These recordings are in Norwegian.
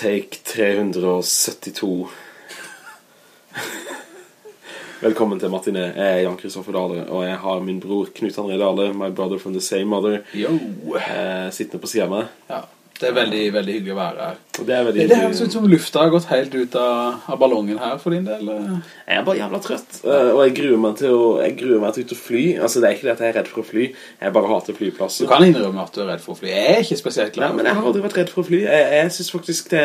Take 372. Velkommen til Martine. Jeg er Jan Kristoffer Dale, og jeg har min bror Knut André Dale, my brother from the same mother, Yo. eh, sittende på sida. Ja, det er veldig, veldig hyggelig å være her. Og det er veldig Det høres ut som lufta har gått helt ut av, av ballongen her for din del. eh. Jeg er bare jævla trøtt, eh, og jeg gruer meg til å, jeg gruer meg til ut å fly. Altså, det er ikke det at jeg er redd for å fly, jeg bare hater flyplasser. Du kan innrømme at du er redd for å fly. Jeg er ikke spesielt Nei, glad. men jeg har aldri vært redd for å fly. Jeg, jeg synes faktisk det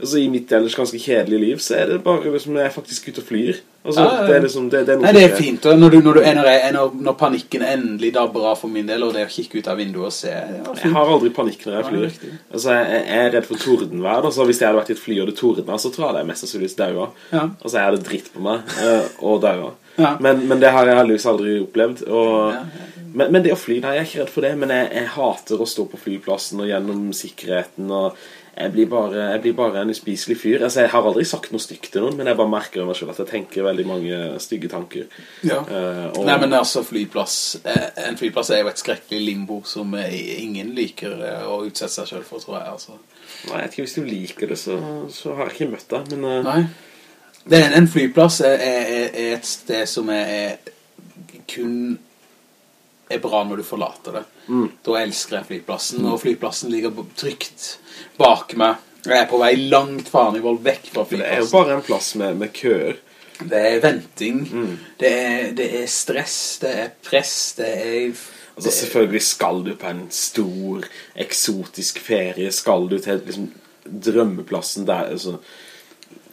altså i mitt ellers ganske kjedelige liv, så er det bare liksom, jeg er faktisk ute og flyr. Altså, Ja, ja, det er liksom, det, det er Nei, det er fint. og Når, du, når, du, når, jeg, når, når panikken endelig dabber av for min del, og det å kikke ut av vinduet og se Jeg har aldri panikk når jeg flyr. Altså, jeg, jeg er redd for tordenvær. Altså, hvis jeg hadde vært i et fly og det tordna, så tror jeg det er mest sannsynligvis daua. Ja. Altså, jeg hadde dritt på meg eh, og daua. Ja. Men, men det har jeg heldigvis aldri opplevd. Og, Men, men det å fly, nei, jeg er ikke redd for det. Men jeg, jeg hater å stå på flyplassen og gjennom sikkerheten. Og jeg blir bare, jeg blir bare en uspiselig fyr. Altså, jeg har aldri sagt noe stygt til noen, men jeg bare merker meg selv at jeg tenker veldig mange stygge tanker. Ja. Uh, og, Nei, men altså, flyplass eh, En flyplass er jo et skrekkelig limbo som ingen liker å utsette seg selv for, tror jeg. Altså. Nei, jeg vet ikke, Hvis du liker det, så, så har jeg ikke møtt deg. Men eh, Nei. Det er en, en flyplass er, er, er et sted som er, kun er bra når du forlater det. Mm. Da elsker jeg flyplassen, og flyplassen ligger trygt bak meg. Jeg er på vei langt faen i vold vekk fra flyplassen. det er jo bare en plass med, med køer. Det er venting, Mm. det, det er stress, det er press, det er... Altså Selvfølgelig skal du på en stor, eksotisk ferie. Skal du til liksom, drømmeplassen der altså.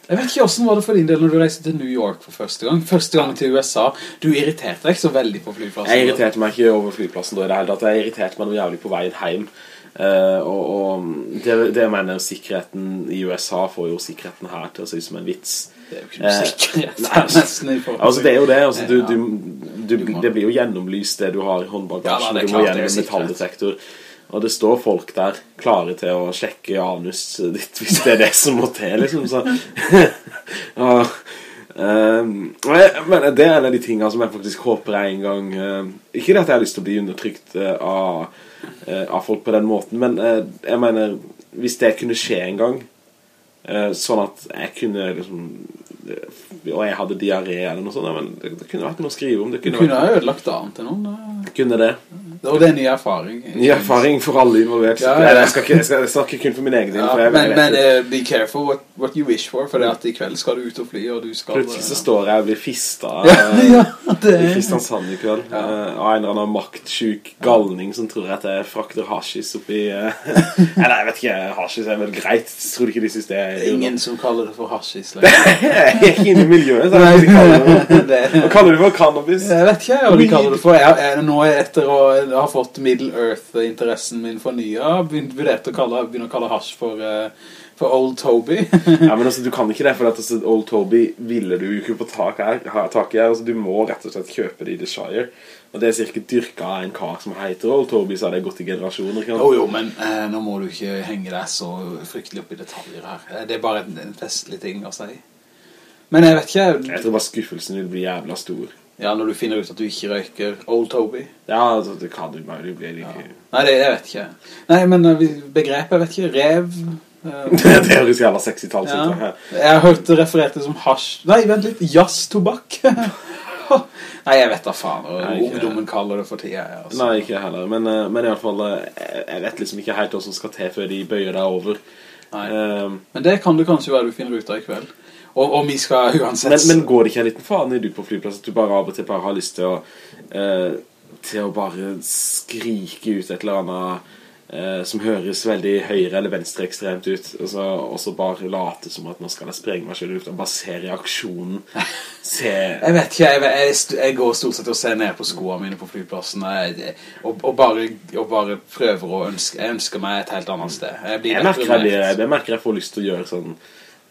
Jeg vet ikke hvordan var det for din del når du reiste til New York for første gang. Første gang til USA. Du irriterte deg ikke så veldig på flyplassen. Jeg irriterte meg ikke over flyplassen da i det hele tatt. Jeg irriterte meg noe jævlig på veien hjem. uh, og, og det, det mener sikkerheten i USA får jo sikkerheten her til å se ut som en vits. Det er jo ikke noe Eh, sikkerhet. nei, nesten i forhold Altså det er jo det. Altså, du, du, du, Du det blir jo gjennomlyst det du har i håndbagasjen. Ja, du må gjennom en metalldetektor. Og det står folk der klare til å sjekke anuset ditt hvis det er det som må til, liksom. Så. og, ehm, men det er en av de tingene som jeg faktisk håper jeg en gang uh, Ikke det at jeg har lyst til å bli undertrykt uh, av, uh, av folk på den måten, men eh, jeg mener Hvis det kunne skje en gang, eh, sånn at jeg kunne liksom eh, Og jeg hadde diaré eller noe sånt, men det, det kunne vært noe å skrive om. Det Du kunne, kunne vært, ødelagt dagen til noen. kunne det. Og det er ny erfaring. Ny erfaring for alle involvert. Ja, ja. Jeg, skal ikke, jeg, skal, kun for min egen del. Ja, for men men eh, be careful what, what you wish for, for det at i kveld skal du ut og fly, og du skal... plutselig så står jeg og blir fista Ja, i. Kristiansand i kveld Ja. uh, av en eller annen maktsjuk galning som tror at jeg frakter hasjis oppi uh, Eller jeg vet ikke, hasjis er vel greit. Tror du ikke de synes det er ingen som kaller det for hasjis lenger. Jeg er ikke inne i miljøet, hva de kaller er- du for cannabis? Jeg vet ikke hva de kaller det for. Jeg, jeg, nå etter å ha fått Middle Earth-interessen min for nye jeg begynt å kalle, begynne å kalle hasj for, eh, for Old Toby. Ja, men altså, du kan ikke det, for at altså, Old Toby ville du jo ikke på tak, her, ha tak her. Altså, du må rett og slett kjøpe det i The Shire. Og det er cirka dyrka av en kar som heter Old Toby, så har det gått i generasjoner. Ikke? Jo, jo, men eh, nå må du ikke henge deg så fryktelig opp i detaljer her. Eh, Det er bare en, en festlig ting å si. Men jeg vet ikke, Jeg tror bare skuffelsen vil bli jævla stor. ja, når du finner ut at du ikke røyker Old Toby. Ja, altså, det kan du bare du blir like... Nei, det, jeg vet ikke. Nei, men eh, begrepet, jeg vet ikke, rev... eh, det høres jævla 60-tall. Ja. Jeg har hørt det referert som hasj Nei, vent litt, jazz-tobakk Nei, jeg vet da faen og Ungdommen kaller det for tida altså. Nei, ikke heller. Men, eh, men i alle fall, eh, jeg jeg vet liksom ikke helt hva som skal til før de bøyer deg over. Eh, Men det kan du kanskje være du finner ut av i kveld Og, og vi skal uansett Men, men går det ikke en liten faen i du på flyplass At du bare av og til bare har lyst til å uh, Til å bare skrike ut et eller annet eh, Som høres veldig høyre eller venstre ekstremt ut Og så, og så bare late som at nå skal jeg sprenge meg selv ut Og bare se reaksjonen. Se Jeg vet ikke, jeg, jeg, jeg går stort sett og ser ned på skoene mine på flyplassen jeg, og, og, bare, og bare prøver å ønske Jeg ønsker meg et helt annet sted. Jeg, blir jeg merker jeg, blir, jeg merker jeg får lyst til å gjøre sånn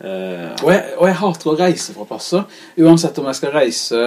Uh, Og jeg, og jeg hater å reise fra plasser. Uansett om jeg skal reise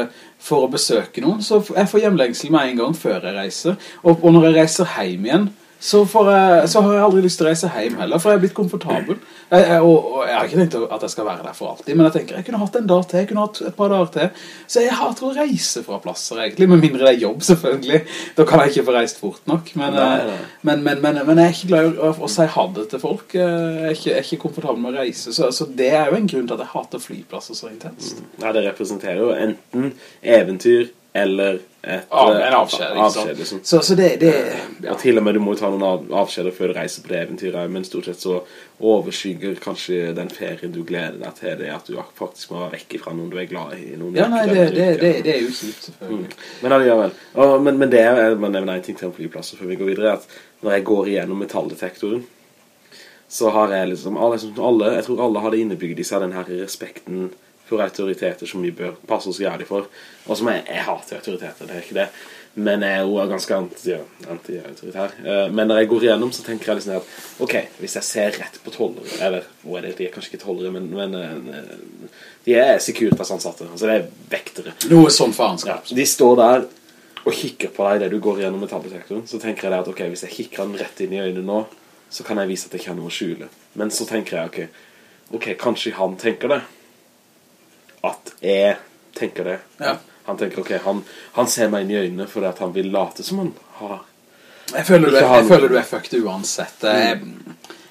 for å besøke noen Så jeg får hjemlengsel med en gang før jeg reiser. Og, og når jeg reiser hjem igjen så, jeg, så har jeg aldri lyst til å reise hjem heller, for jeg er blitt komfortabel. Jeg, jeg, og, og jeg har ikke tenkt at jeg skal være der for alltid, men jeg tenker jeg kunne hatt en dag til, jeg kunne hatt et par dager til. Så jeg hater å reise fra plasser egentlig, med mindre det er jobb selvfølgelig. Da kan jeg ikke få reist fort nok. Men, Nei, eh, nei. men, men, men, men jeg er ikke glad i å, si ha det til folk. Jeg er ikke, er ikke komfortabel med å reise, så, så det er jo en grunn til at jeg hater flyplasser så intenst. Nei, det representerer jo enten eventyr eller et Ja, eh, en avskjed, avskjed, liksom. Så, så det, det ja. Og til og med du må ta noen av- avskjeder før du reiser på det eventyret, men stort sett så overskygger kanskje den ferien du gleder deg til det, at du faktisk må være vekk fra noen du er glad i. Ja, nei, det, det, det, det er jo kjipt selvfølgelig. Mm. Men allikevel. Og- Men, men det er, man må en ting til om flyplasser før vi går videre, at når jeg går igjennom metalldetektoren, så har jeg liksom, alle, liksom, alle jeg tror alle det innebygd i seg den her respekten for autoriteter som vi bør passe oss jævlig for. Og som jeg, jeg hater autoriteter, det er ikke det. Men jeg er jo ganske anti- anti-autoritær. Anti men når jeg går igjennom, så tenker jeg liksom at, ok, hvis jeg ser rett på tollere, eller, hva er det, de er kanskje ikke tollere, men, men eh, de er Securitas-ansatte, altså det er vektere. Noe sånn Ja, faenskap. de står der og kikker på deg idet du går gjennom metalldetektoren. Så tenker jeg at ok, hvis jeg kikker den rett inn i øynene nå, så kan jeg vise at jeg ikke har noe å skjule. Men så tenker jeg ok, ok, kanskje han tenker det. At jeg tenker det. Ja. Han tenker ok, han, han ser meg inn i øynene fordi at han vil late som han har. Jeg føler, du, jeg føler du er fucked uansett. Jeg,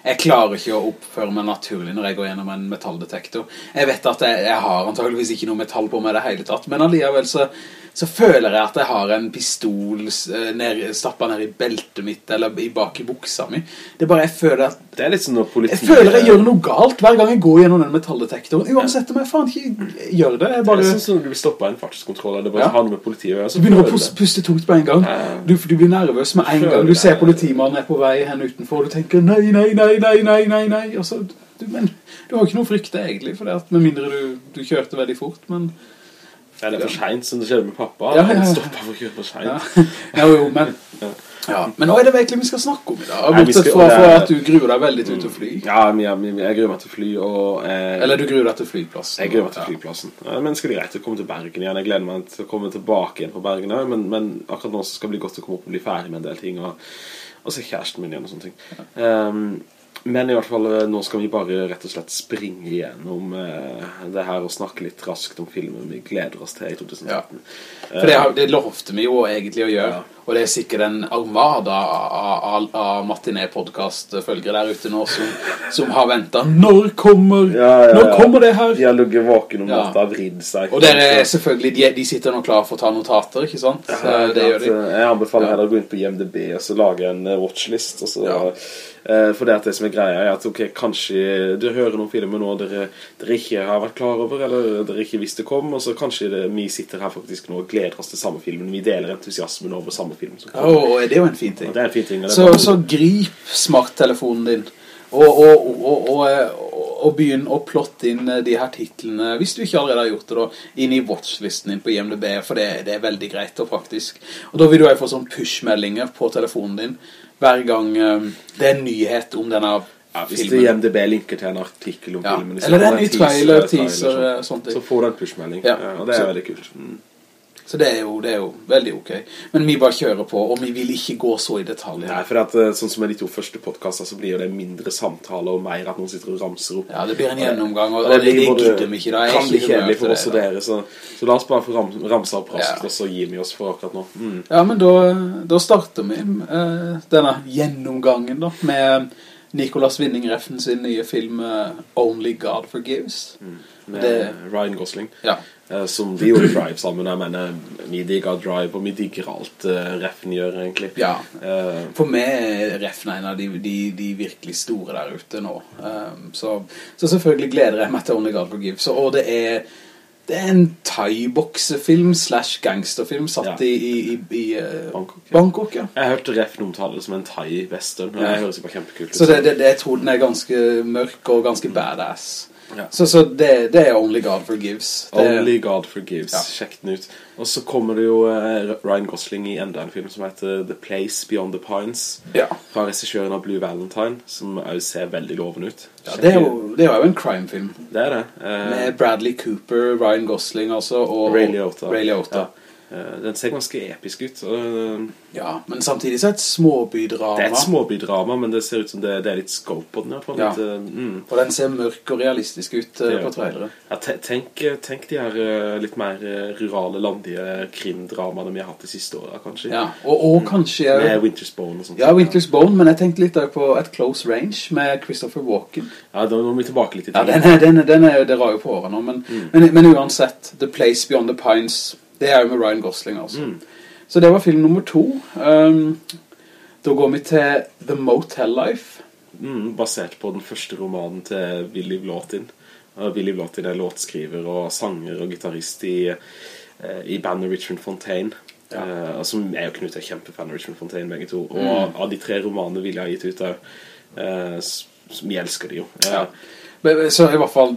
jeg klarer ikke å oppføre meg naturlig når jeg går gjennom en metalldetektor. Jeg vet at jeg, jeg har antageligvis ikke noe metall på meg i det hele tatt, men alligevel så, så føler jeg at jeg har en pistol eh, ned, stappet ned i beltet mitt, eller i bak i buksa mi. Det er bare, jeg føler at Det er litt sånn politi... jeg føler jeg gjør noe galt hver gang jeg går gjennom den metalldetektoren. Uansett om jeg faen ikke gjør det. Jeg Det er sånn som du blir stoppet av en fartskontroll, det bare Ja. handler med politiet du begynner å puste tungt på en gang. Du, du blir nervøs med en gang. Du ser politimannen er på vei hen utenfor, og du tenker nei, nei, nei, nei, nei, nei, nei. Og så, du, men du har ikke noe frykt egentlig, for det at med mindre du, du kjørte veldig fort, men... Eller for sent, som det skjedde med pappa. Ja, ja, ja. Han stoppet for å kjøre for sent. Ja, ja jo, men... Ja, men hva er det virkelig vi skal snakke om i dag? Bortsett fra, det fra er- at du gruer deg veldig til å fly. Ja, men jeg, jeg gruer meg til fly, og... Eh, Eller du gruer deg til flyplassen. Jeg gruer meg til Ja. flyplassen. Ja, men skal det greit å komme til Bergen igjen. Jeg gleder meg til å komme tilbake igjen fra Bergen her, men, men akkurat nå skal det bli godt å komme opp og bli ferdig med en del ting, og, og se kjæresten min igjen og sånne ting. Ehm, men i hvert fall, eh, nå skal vi bare rett og slett springe igjennom eh, det her og snakke litt raskt om filmen vi gleder oss til i 2013. Ja. For det, har- det lovte vi jo egentlig å gjøre, Ja. Og det er sikkert en armada av, av, av Martinet-podcast-følgere der ute nå som, som har ventet. Når kommer, Ja, ja, ja. når kommer det her? De har ligget våken om Ja. natta og vridd seg. Og dere er selvfølgelig, de, de sitter nå klar for å ta notater, ikke sant? Så Ja, det gjør de. eh, Jeg anbefaler heller å gå inn på IMDb og så lage en eh, watchlist. Og så, Ja. eh, for det, det som er greia er at ok, kanskje dere hører noen filmer nå dere, dere ikke har vært klar over, eller dere ikke visste kom, og så kanskje det, vi sitter her faktisk nå og gleder oss til samme filmen. Vi deler entusiasmen over samme film. Og det er jo en fin ting. En fin ting. Så, bare- så grip smarttelefonen din og, og, og, og, og, og begynn å plotte inn eh, de her titlene, hvis du ikke allerede har gjort det da, inn i watchlisten din på IMDb, for det, det er veldig greit og praktisk. Og da vil du jo få sånn push-meldinger på telefonen din hver gang um, det er en nyhet om denne ja, hvis filmen. IMDb linker til en artikkel om Ja. filmen, Eller det er en ny trailer, teaser, teaser, sånn, eh. Så får du en pushmelding. Ja. Ja. og det er Så- veldig kult. Mm. Så det er, jo, det er jo veldig ok. Men vi bare kjører på, og vi vil ikke gå så i detalj. Nei, for at, eh, sånn som med de to første podkastene, så blir jo det mindre samtaler og mer at noen sitter og ramser opp. Ja, det blir en gjennomgang, og, Og det, det både- gidder vi ikke da. Kan bli kjedelig for oss og dere, så, så la oss bare få ram, ramse opp raskt, Ja. og så gir vi oss for akkurat nå. Mm. Ja, men da, da starter vi uh, denne gjennomgangen da, med Nicolas Winning Refn sin nye film eh, Only God Forgives. Med Det- Ryan Gosling. Ja. Eh, Som de gjorde Drive sammen. Jeg mener, vi digger Drive, og vi digger alt uh, Reffen gjør, egentlig. Ja. Uh, For meg er Reffen en av de, de, de virkelig store der ute nå. Um, så, så selvfølgelig gleder jeg meg til Only God Forgives. Og det er, det er en thai-boksefilm slash gangsterfilm satt Ja. i, i, i, eh, Bangkok, ja. Bangkok, ja. jeg hørte Reffen omtale det som en thai-western, det høres jo bare kjempekult ut. Så det, det, det, jeg tror den er ganske mørk og ganske badass. Ja. Så, så det, det er Only God Forgives. Det, Only God Forgives. Ja. Sjekk den ut. Og så kommer det jo eh, Ryan Gosling i enda en film som heter The Place Beyond the Pines. Ja. Fra regissøren av Blue Valentine, som også ser veldig lovende ut. Ja, det, er jo, det er jo en crime-film. Det er det. Eh, Med Bradley Cooper, Ryan Gosling altså, og Ray Liotta. Ray Liotta. Ja. Eh, den ser ganske episk ut. Eh, Ja, men samtidig så er det et småbydrama. det er et småbydrama, men det ser ut som det, det er litt scope på den. her. På. Ja. Litt, eh, mm. Og den ser mørk og realistisk ut Det på trailere. Ja, tenk, tenk de her litt mer rurale, landige krimdramaene vi har hatt de siste årene, kanskje. Ja, og, og kanskje... Med Winter's Bone og sånt. Ja, Winter's Bone, men jeg tenkte litt der på et close range med Christopher Walken. Ja, da må vi tilbake litt i Ja, den er, den, er- den er, det rar jo på året nå, men, men, men uansett, The Place Beyond the Pines, det er jo med Ryan Gosling altså. Mm. Så det var film nummer to. Um, da går vi til The Motel Life. Mm, basert på den første romanen til Willy Vlautin. Uh, Willy Vlautin er låtskriver og sanger og gitarist i, uh, i bandet Richard Fontaine. Ja. Uh, som jeg og Knut er kjempefan av Richard Fontaine begge to. Og av de tre romanene Willy har gitt ut der, uh, vi elsker de jo. Eh, Ja. Så i hvert fall,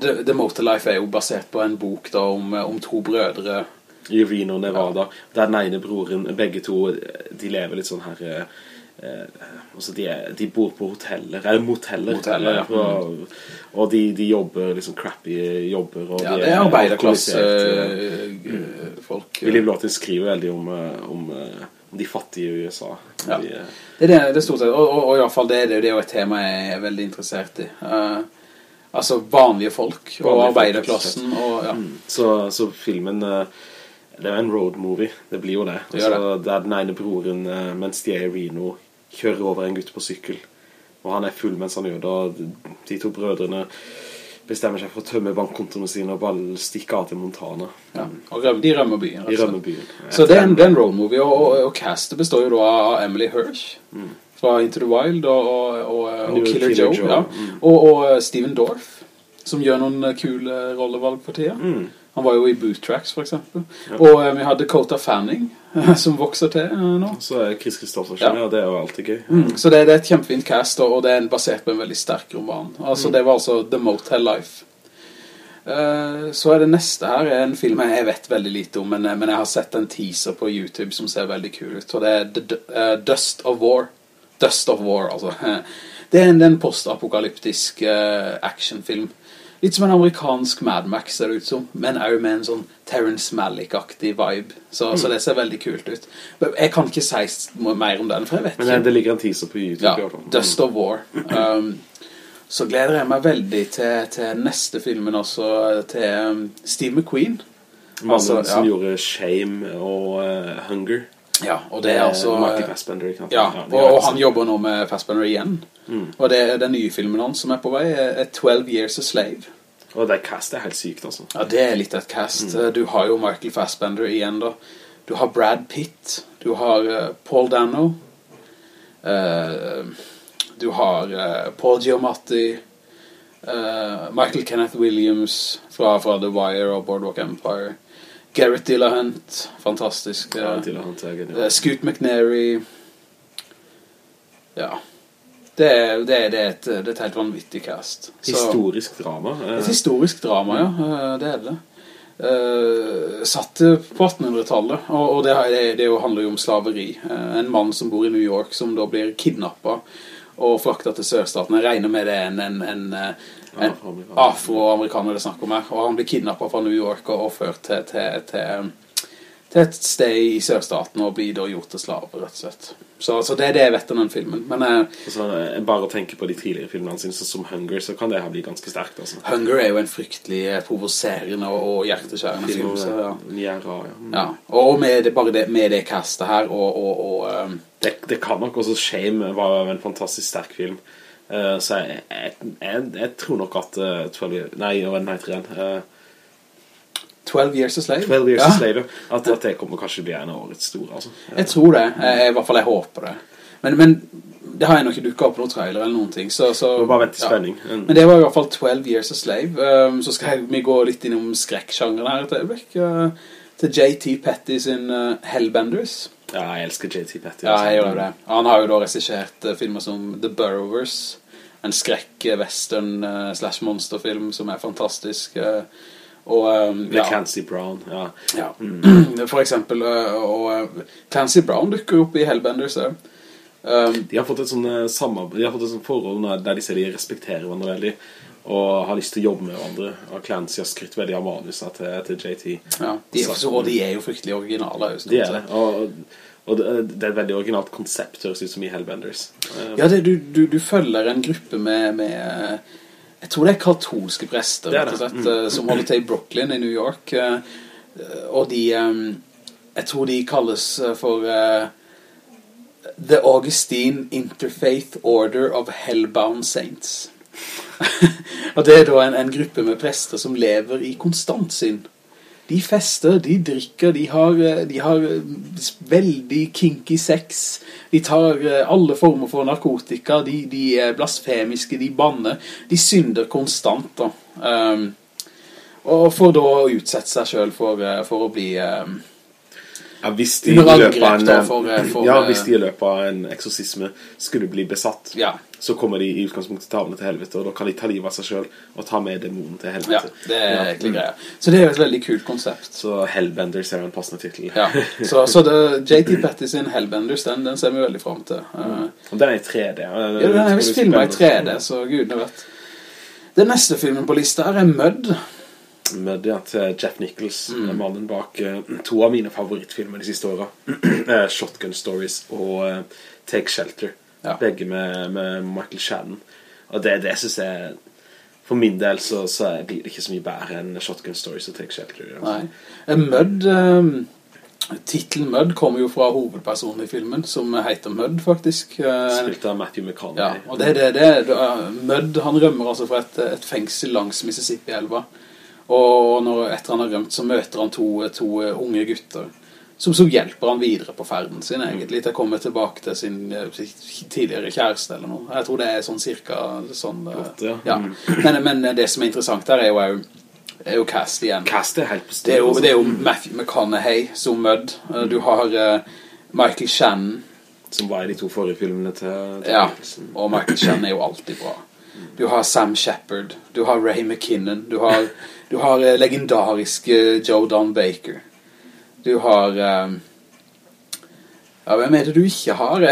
The, The Motel Life er jo basert på en bok da om, om to brødre. I Reno, Nevada. Der den ene broren, begge to, de lever litt sånn her eh, eh, altså de, er, de bor på hoteller, eller moteller. Moteller, ja. eh, og, og de, de jobber liksom crappy jobber. Og Ja, de det er arbeiderklasse alkoholisert, eh, William folk. Willy Blåtin skriver veldig om, eh, om, eh, om de fattige i USA. Ja. De, eh, Det er det, det er stort sett, og, og, og i hvert fall det, det, er jo et tema jeg er veldig interessert i. Uh, altså vanlige folk og Vanlige arbeiderklassen og ja. Mm. så, så filmen uh, Det er jo en road movie, det blir jo det. Det Altså, det er den ene broren, uh, mens de er i Reno, kjører over en gutt på sykkel. Og han er full mens han gjør det. og De to brødrene bestemmer seg for å tømme bankkontoene sine og bare stikke av til Montana. ja. Og de rømmer byen. De rømmer byen. Så det er en, en road og, og, og castet består jo da av Emily Hirsch fra Into the Wild og, og, Jo, Killer, Killer Joe, Joe, ja. mm. og, og eh, Steven Dorff, som gjør noen eh, kule rollevalg for tida. Mm. Han var jo i Boot Tracks for eksempel. Og eh, vi hadde Dakota Fanning, som vokser til eh, nå. Så er Chris Kristoffersen, Ja. ja. det er jo alltid gøy. Mm. Så det, det er et kjempefint cast, og det er basert på en veldig sterk roman. Altså Det var altså The Motel Life. Eh, så er det neste her er en film jeg vet veldig lite om, men, eh, men jeg har sett en teaser på YouTube som ser veldig kul ut. Og det er The, eh, Dust of War. Dust of War, altså. Det er en, en postapokalyptisk eh, actionfilm. Litt som en amerikansk Mad Max ser det ut som, men også med en sånn Terrence Malick-aktig vibe. Så, så det ser veldig kult ut. Men Jeg kan ikke si mer om den, for jeg vet Men ikke. det, det ligger en teaser på YouTube. Ja. Dust of War. Um, så gleder jeg meg veldig til, til neste filmen også, til um, Steve McQueen. Mannen Altså, som ja. gjorde Shame og uh, Hunger. Ja, og det er altså... Michael Fassbender? Ja, og, og han jobber nå med Fassbender igjen. Mm. Og det er den nye filmen hans som er på vei, er er 12 Years a Slave. Og det castet er helt sykt, altså. Ja, det er litt et cast. Mm. Du har jo Michael Fassbender igjen da. Du har Brad Pitt. Du har uh, Paul Dano. uh, du har uh, Paul Giamatti. eh, Michael Kenneth Williams fra, fra The Wire og Boardwalk Empire. Garrett Dillahunt, fantastisk. Ja, Dillahunt er håndtere eh, Scoot McNairy. Ja. Det er, det, er, det, er et, det er et helt vanvittig cast. Så- Historisk drama. eh, et historisk drama, ja. Eh, Det er det. Uh, satt på 1800-tallet, og, og det, handler jo om slaveri. En mann som bor i New York, som da blir kidnappet og frakta til sørstaten. Jeg regner med det er en, en, en, eh, en Afroamerikaner. det snakker om her. Og han blir kidnappet fra New York og ført til, til, til, til et sted i sørstaten og blir da gjort til slave, rett og slett. Så, så det er det jeg vet om den filmen. Men eh, Altså, eh, bare å tenke på de tidligere filmene sine, sånn som Hunger, så kan det her bli ganske sterkt, altså. Hunger er jo en fryktelig eh, provoserende og, og hjerteskjærende film. Så, ja. Niera, ja. Mm. Ja, og med det, bare det, med det castet her, og, og, og um, Det, det kan nok også Shame var en fantastisk sterk film. Uh, så jeg, jeg, jeg, jeg tror nok at uh, 12 Nei, Night den? Uh, 12 Years a Slave. 12 Years ja, a Slave. At, at det kommer kanskje bli en av årets store, altså. Jeg tror det. Jeg, I hvert fall jeg håper det. Men, men det har jeg nok ikke dukket opp noen trailer eller noen ting. Så, så, bare vent i spenning. Ja. Men det var i hvert fall 12 Years a Slave. Um, så skal jeg, vi gå litt innom skrekksjangeren her et øyeblikk. uh, til J.T. Petty sin uh, Hellbenders. Ja, jeg elsker JT Petty. Ja, altså. jeg gjør det. Han har jo da resisjert uh, filmer som The Burrowers, en skrekk-western uh, som er fantastisk. uh, og um, Med Clancy Brown, ja. ja. For eksempel, uh, og uh, Clancy Brown dukker opp i Hellbenders. Um, De har fått et sånn eh, de har fått et sånt forhold når- der de ser de respekterer hverandre veldig. og har lyst til å jobbe med hverandre. Og Clancy har skrytt veldig av manuset til, til JT. Ja, de er, så, og de er jo fryktelig originale. De er det, og, og det, det er et veldig originalt konsept, høres ut som i Hellbenders. Ja, det, du, du, du, følger en gruppe med, med, jeg tror det er katolske prester, det det. Slett, mm. som holder til i Brooklyn i New York, og de, jeg tror de kalles for The Augustine Interfaith Order of Hellbound Saints. og det er da en, en, gruppe med prester som lever i konstant sinn. De fester, de drikker, de har, de har veldig kinky sex, de tar eh, alle former for narkotika, de, de er blasfemiske, de banner, de synder konstant. Um, og for da å utsette seg selv for, eh, for å bli... Um, ja, hvis de, i løpet av en, for, eh, for, ja, hvis de i løpet av en eksorsisme skulle bli besatt, ja. Så kommer de i utgangspunktet til havne til helvete, og da kan de ta livet av seg selv og ta med demonen til helvete. Ja, det er egentlig greia. Så det er jo et veldig kult konsept. Så Hellbenders er en passende titel. Ja, så, så det, JT Petty sin Hellbenders, den, den ser vi veldig frem til. Mm. Og den er i 3D. Ja, den er visst filmet i 3D, så gudene vet. Den neste filmen på lista er Mødd. Mødd, ja, til Jeff Nichols, mm. mannen bak uh, to av mine favorittfilmer de siste årene. Eh, Shotgun Stories og uh, Take Shelter. Ja. Begge med, med, Michael Shannon. Og det, det synes jeg for min del så, så, blir det ikke så mye bedre enn Shotgun Stories og Take Shelter. Nei. Mudd um, titlen Mudd kommer jo fra hovedpersonen i filmen, som heter Mudd, faktisk. Spilt av Matthew McConaughey. Ja, og det, det, det, det, Mud, han rømmer altså fra et, et fengsel langs Mississippi-elva. Og når, etter han har rømt så møter han to, to unge gutter som så hjelper han videre på ferden sin egentlig til å komme tilbake til sin eh, tidligere kjæreste eller noe. Jeg tror det er sånn cirka sånn, eh, Godt, ja. ja. Men, men, det som er interessant her er jo, er jo cast igjen. Cast er helt på det er, jo, det er jo Matthew McConaughey som Mudd. Du har uh, Michael Shannon. Som var i de to forrige filmene til, til Ja, og Michael Shannon er jo alltid bra. Du har Sam Shepard, du har Ray McKinnon, du har du har eh, legendariske Joe Don Baker. Du har... Um, ja, hvem er det du ikke har?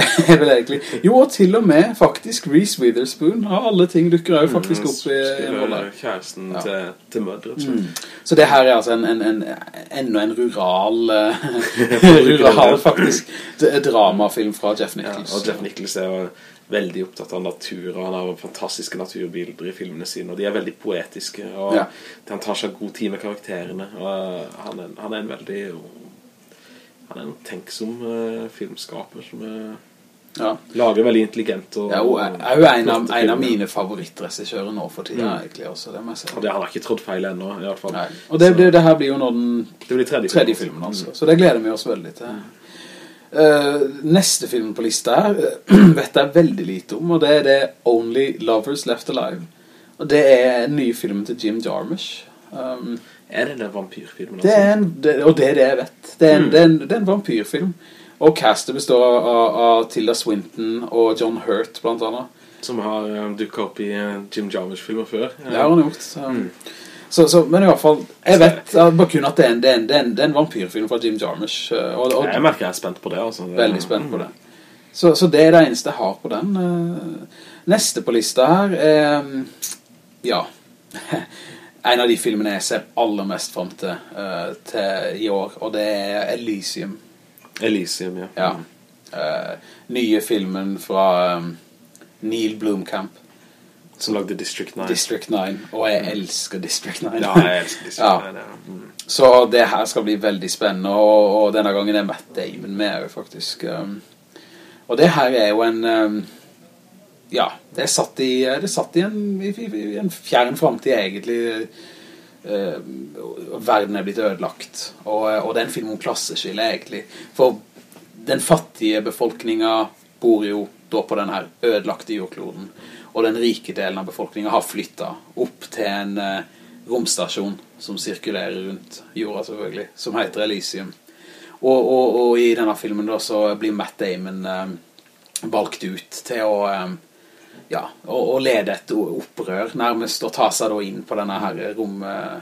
Jo, og til og med faktisk Reese Witherspoon har alle ting dukker jo faktisk opp i en rolle. Kjæresten ja. til, til mødre. Mm. Så det her er altså en, en, en, enda en rural, rural faktisk, dramafilm fra Jeff Nichols. Ja, og Jeff Nichols er jo veldig opptatt av natur, og han har fantastiske naturbilder i filmene sine, og de er veldig poetiske, og ja. han tar seg god tid med karakterene, og han er, han er en veldig han er en tenksom uh, filmskaper som er, ja. lager veldig intelligent og, ja, og er jo en av, en av mine favorittregissører nå for tiden, mm. egentlig også, det må jeg si. Og det har han ikke trådt feil ennå, i hvert fall. Nei. Og det, det, det, her blir jo nå den det blir tredje, tredje filmen, altså. Mm. Så det gleder vi oss veldig til. Uh, neste film på lista her vet jeg veldig lite om, og det er det Only Lovers Left Alive. Og det er en ny film til Jim Jarmusch. Um, er det den vampyrfilmen? Det er en, det, og det er det jeg vet. Det er en, mm. det er en, det er en vampyrfilm. Og castet består av, av, Tilda Swinton og John Hurt, blant annet. Som har um, dukket opp i uh, Jim Jarmusch-filmer før. Det har han gjort. Så, mm. Så, så, men i hvert fall, jeg vet bare kun at det er en, det en, en, en vampyrfilm fra Jim Jarmusch. Eh, og, og, jeg merker jeg er spent på det. Altså. veldig spent på det. Så, så, det er det eneste jeg har på den. Neste på lista her er, ja, en av de filmene jeg ser aller mest frem til, uh, til i år, og det er Elysium. Elysium, ja. ja. Uh, nye filmen fra um, Neil Blomkamp. Som lagde District 9. District 9, og jeg elsker District 9. Ja, jeg elsker District 9, ja. Mm. Så det her skal bli veldig spennende, og, og denne gangen er Matt Damon med faktisk. Um, og det her er jo en... Um, ja, det er satt i, det satt i, en, i, i en fjern fremtid egentlig. Uh, verden er blitt ødelagt, og, og det er en film om klasseskille egentlig. For den fattige befolkningen bor jo da på denne ødelagte jordkloden og den rike delen av befolkningen har flyttet opp til en uh, romstasjon som sirkulerer rundt jorda selvfølgelig, som heter Elysium. Og, og, og, i denne filmen da så blir Matt Damon um, valgt ut til å, um, ja, å, å, lede et opprør nærmest, og ta seg da inn på denne her rom, uh,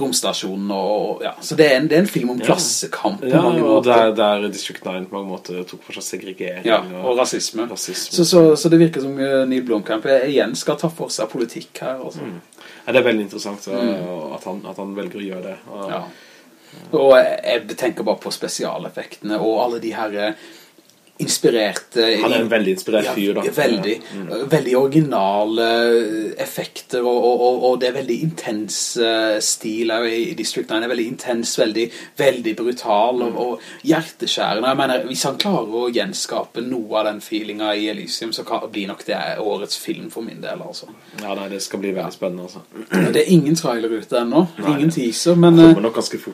romstasjonen, og, ja. Så det er, en, det er en film om klassekamp på Ja, mange og måter. der, der District 9 på mange måter tok for seg segregering Ja, og rasisme. rasisme. Så, så, så det virker som uh, Neil Blomkamp eh, igjen skal ta for seg politikk her, altså. Ja, det er veldig interessant så, at, han, at han velger å gjøre det. Og, Mm. Ja. Og jeg tenker bare på spesialeffektene og alle de her eh, inspirerte Han er en veldig inspirert fyr, da. Veldig, veldig originale effekter, og, og, og, det er veldig intens eh, stil i District 9. Er veldig intens, veldig, veldig brutal og, og hjerteskjærende. Jeg mener, hvis han klarer å gjenskape noe av den feelingen i Elysium, så kan, blir nok det årets film for min del, altså. Ja, nei, det skal bli veldig spennende, altså. Det er ingen trailer ute ennå, ingen teaser, men... Eh,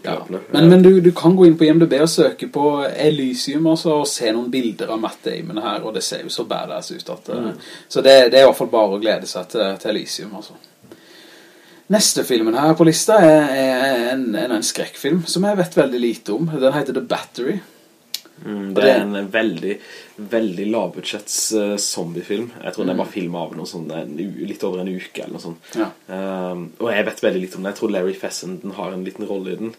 ja. Men, men du, du kan gå inn på IMDb og søke på Elysium altså, og se noen bilder av Matt Damon her, og det ser jo så badass ut. At, mm. Så det, det er i hvert fall bare å glede seg til, til Elysium. Altså. Neste filmen her på lista er, er en, en, en skrekkfilm som jeg vet veldig lite om. Den heter The Battery. Mm, det er en veldig, veldig lavbudsjetts uh, zombiefilm. Jeg tror den var film av noe sånt, en, litt over en uke eller noe sånt. Ja. Um, og jeg vet veldig litt om det. Jeg tror Larry Fessenden har en liten rolle i den.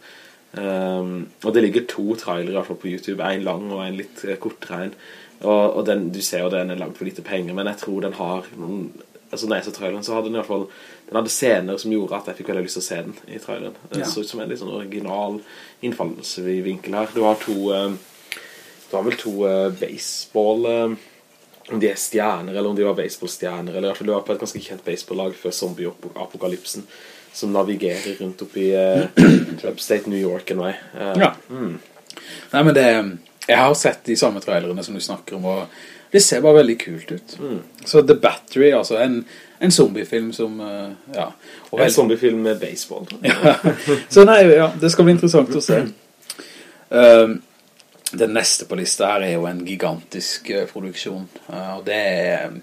Um, og det ligger to trailere i hvert fall på YouTube. En lang og en litt uh, kortere en. Og, og den, du ser jo den er langt for lite penger, men jeg tror den har noen Altså når jeg så traileren så hadde den i hvert fall Den hadde scener som gjorde at jeg fikk veldig lyst til å se den i traileren. Den Ja. så ut som en litt sånn original innfallsvinkel her. Det var to um, det var vel to uh, baseball eh, Om de er stjerner Eller om de var baseballstjerner Eller i hvert fall det var på et ganske kjent baseballlag Før zombie-apokalypsen Som navigerer rundt opp i eh, Upstate New York en vei Uh, Ja. Nei, men det Jeg har sett de samme trailerene som du snakker om, og det ser bare veldig kult ut. Så The Battery, altså en, en zombiefilm som uh, Ja. En veldig- zombiefilm med baseball Så nei, ja, det skal bli interessant å se. Um, den neste på lista her er jo en gigantisk produksjon, og det er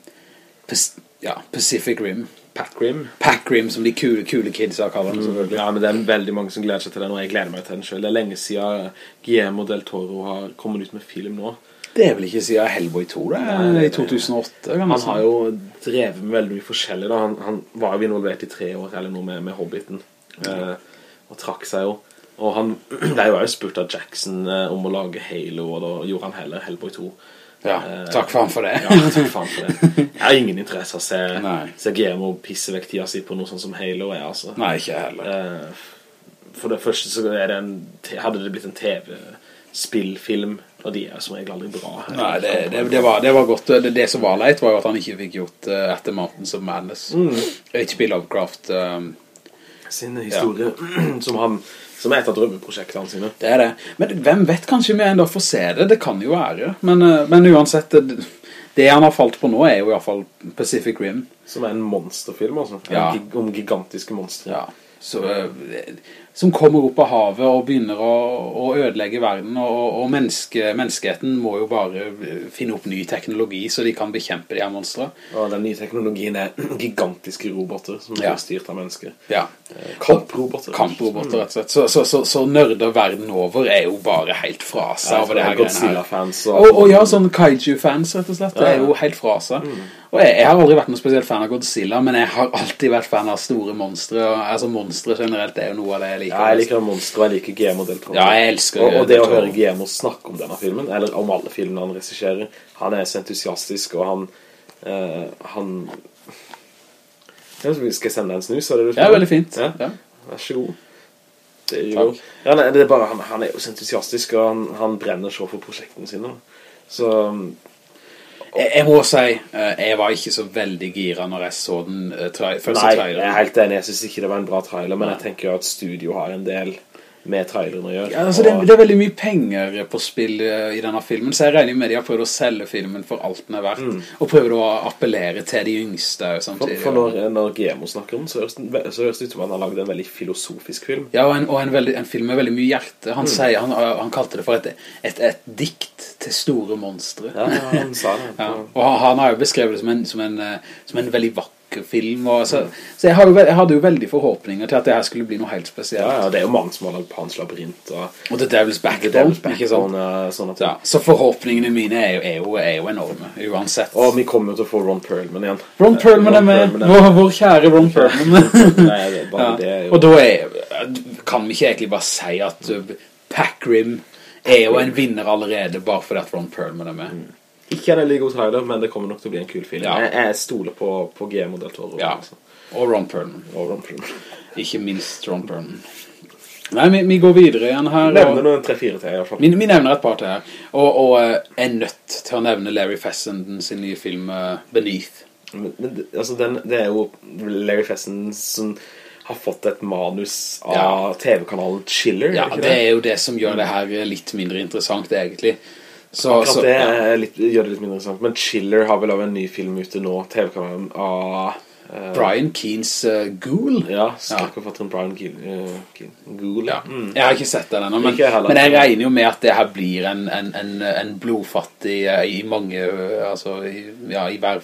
ja, Pacific Rim. Pat Grimm Pac Rim, som de kule, kule kidsa kaller den, selvfølgelig. Ja, men det er veldig mange som gleder seg til den Og jeg gleder meg til den selv. Det er lenge siden Guillermo del Toro har kommet ut med film nå. Det er vel ikke siden Hellboy 2, det? Nei, I 2008, Han har jo drevet med veldig mye forskjellig da. han, han var jo involvert i tre år Eller noe med, med Hobbiten eh, Og trakk seg jo. Og han ble jo også spurt av Jackson eh, Om å lage Halo Og da gjorde han heller Hellboy 2 Ja, Eh, takk han for det. Ja, takk han for det Jeg har ingen interesse av å se, Nei. se GMO pisse vekk tida si På noe sånt som Halo er altså Nei, ikke heller. Eh, For det første så er det en, hadde det blitt en TV-spillfilm, og de er som regel aldri bra. Nei, det, det, det, var, det var godt. Det, det som var leit var jo at han ikke fikk gjort uh, etter Mountains of Madness. H.P. Lovecraft, um, Sin historie, som, han, som er et av drømmeprosjektene sine. det er det. Men hvem vet kanskje vi enda får se det? Det kan jo være. Men, uh, men uansett, det, det han har falt på nå er jo i hvert fall Pacific Rim. Som er en monsterfilm, altså. Ja. En Om gigantiske monstre. Ja, så, uh, som kommer opp av havet og begynner å, å ødelegge verden, og, og menneske, menneskeheten må jo bare finne opp ny teknologi så de kan bekjempe de her monstre. Og den nye teknologien er gigantiske roboter som Ja. er styrt av mennesker. Ja, Eh, Kamproboter. kamproboter rett og slett. Så, så, så, så nørder verden over er jo bare helt fra seg Ja, over det her. Godzilla-fans Og, og ja, sånn kaiju-fans rett og slett, det er jo helt fra seg. Og jeg, jeg har aldri vært noen spesielt fan av Godzilla, men jeg har alltid vært fan av store monstre, altså monstre generelt er jo noe av det jeg liker. Ja, jeg liker monstre, og jeg liker Guillermo del Toro. Ja, jeg elsker og, og det å høre Guillermo snakke om denne filmen, eller om alle filmene han regisserer, han er så entusiastisk, og han... uh, han... Skal jeg sende deg en snus? Er det du Ja, veldig fint. Ja. Ja. Vær så god. Det er jo... Ja, nei, det er bare, han, han er jo så entusiastisk, og han, han brenner så for prosjektene sine. Så... Jeg, jeg må si, eh, jeg var ikke så veldig gira når jeg så den første traileren. Nei, jeg er helt enig. Jeg synes ikke det var en bra trailer, men jeg tenker jo at studio har en del med traileren å gjøre. Ja, altså det, og- det er veldig mye penger på spill eh, i denne filmen, så jeg regner med de har prøvd å selge filmen for alt den er verdt, og prøver å appellere til de yngste samtidig. for når, når Gemo snakker om så høres, den, så høres det ut som han har laget en veldig filosofisk film. Ja, og en, og en, veldig, en film med veldig mye hjerte. Han, sier, han, han kalte det for et, et, et dikt til store monstre. Ja, han sa det. Ja, og han, han har jo beskrevet det som en, som en, eh, som en veldig vakker skrekkfilm. Og, så så jeg, hadde jo, jeg hadde jo veldig forhåpninger til at det her skulle bli noe helt spesielt. Ja, ja, det er jo mange som har lagd Pans labyrint og Og The Devil's The Backbone, Devil's ikke sånn Backbone, ja, så forhåpningene mine er jo, er jo, er jo enorme, uansett. Og vi kommer jo til å få Ron Perlman igjen. Ron Perlman er med, vår, vår kjære Ron Perlman. Nei, er Ja. det. Og da er, kan vi ikke egentlig bare si at uh, Packrim er jo en vinner allerede, bare fordi at Ron Perlman er med. Ikke en veldig god trailer, men det kommer nok til å bli en kul film. Ja. Jeg, jeg stoler på, på Guillermo del Toro. Ja, altså. og Ron Perlman. Og Ron Perlman. Ikke minst Ron Perlman. Nei, vi, vi går videre igjen her. Nevner noen tre-fire til, i hvert fall. vi, vi nevner et par til her. Og, og uh, er nødt til å nevne Larry Fessenden sin nye film uh, Beneath. Men, men det- altså, den, det er jo Larry Fessenden som har fått et manus av Ja. TV-kanalen Chiller. Ja, er det er jo det som gjør det her litt mindre interessant, egentlig. Så, Akkurat så, det ja. litt, gjør det litt mindre interessant. Men Chiller har vel også en ny film ute nå, TV-kanalen av... uh, Brian Keens uh, Ghoul. Ja, skrekkorfatteren Brian Keen, uh, Gould. Ja. Jeg har ikke sett den ennå, men, men jeg regner jo med at det her blir en, en, en, en blodfattig eh, i mange, eh, altså, i, ja, i hver,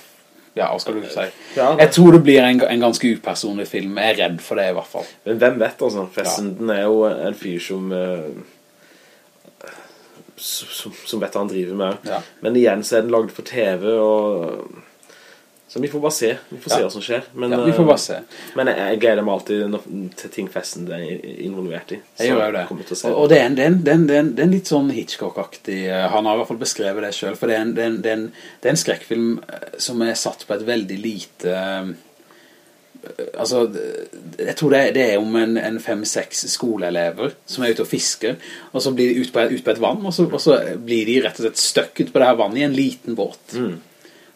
ja, hva skal du si? Ja, Jeg tror det blir en, en ganske upersonlig film, jeg er redd for det i hvert fall. Men hvem vet, altså. Fessenden er jo en fyr som eh, som, som vet hva han driver med. Ja. Men igjen så er den lagd for TV, og så vi får bare se. Vi får se hva som skjer. Men, Ja, vi får eh, bare se. Men jeg, jeg gleder meg alltid til ting festen er involvert i. Jeg gjør jo det. Og, og det, er en, det, er en, det, er en, det, er en, det er en litt sånn Hitchcock-aktig eh, Han har i hvert fall beskrevet det selv For det er en, det det det skrekkfilm Som er satt på et veldig lite eh, Altså Jeg tror det, det er om en, en fem-seks skoleelever Som er ute og fisker Og så blir de ut på, ut på et vann og så, og så blir de rett og slett støkk ut på det her vannet I en liten båt Mm.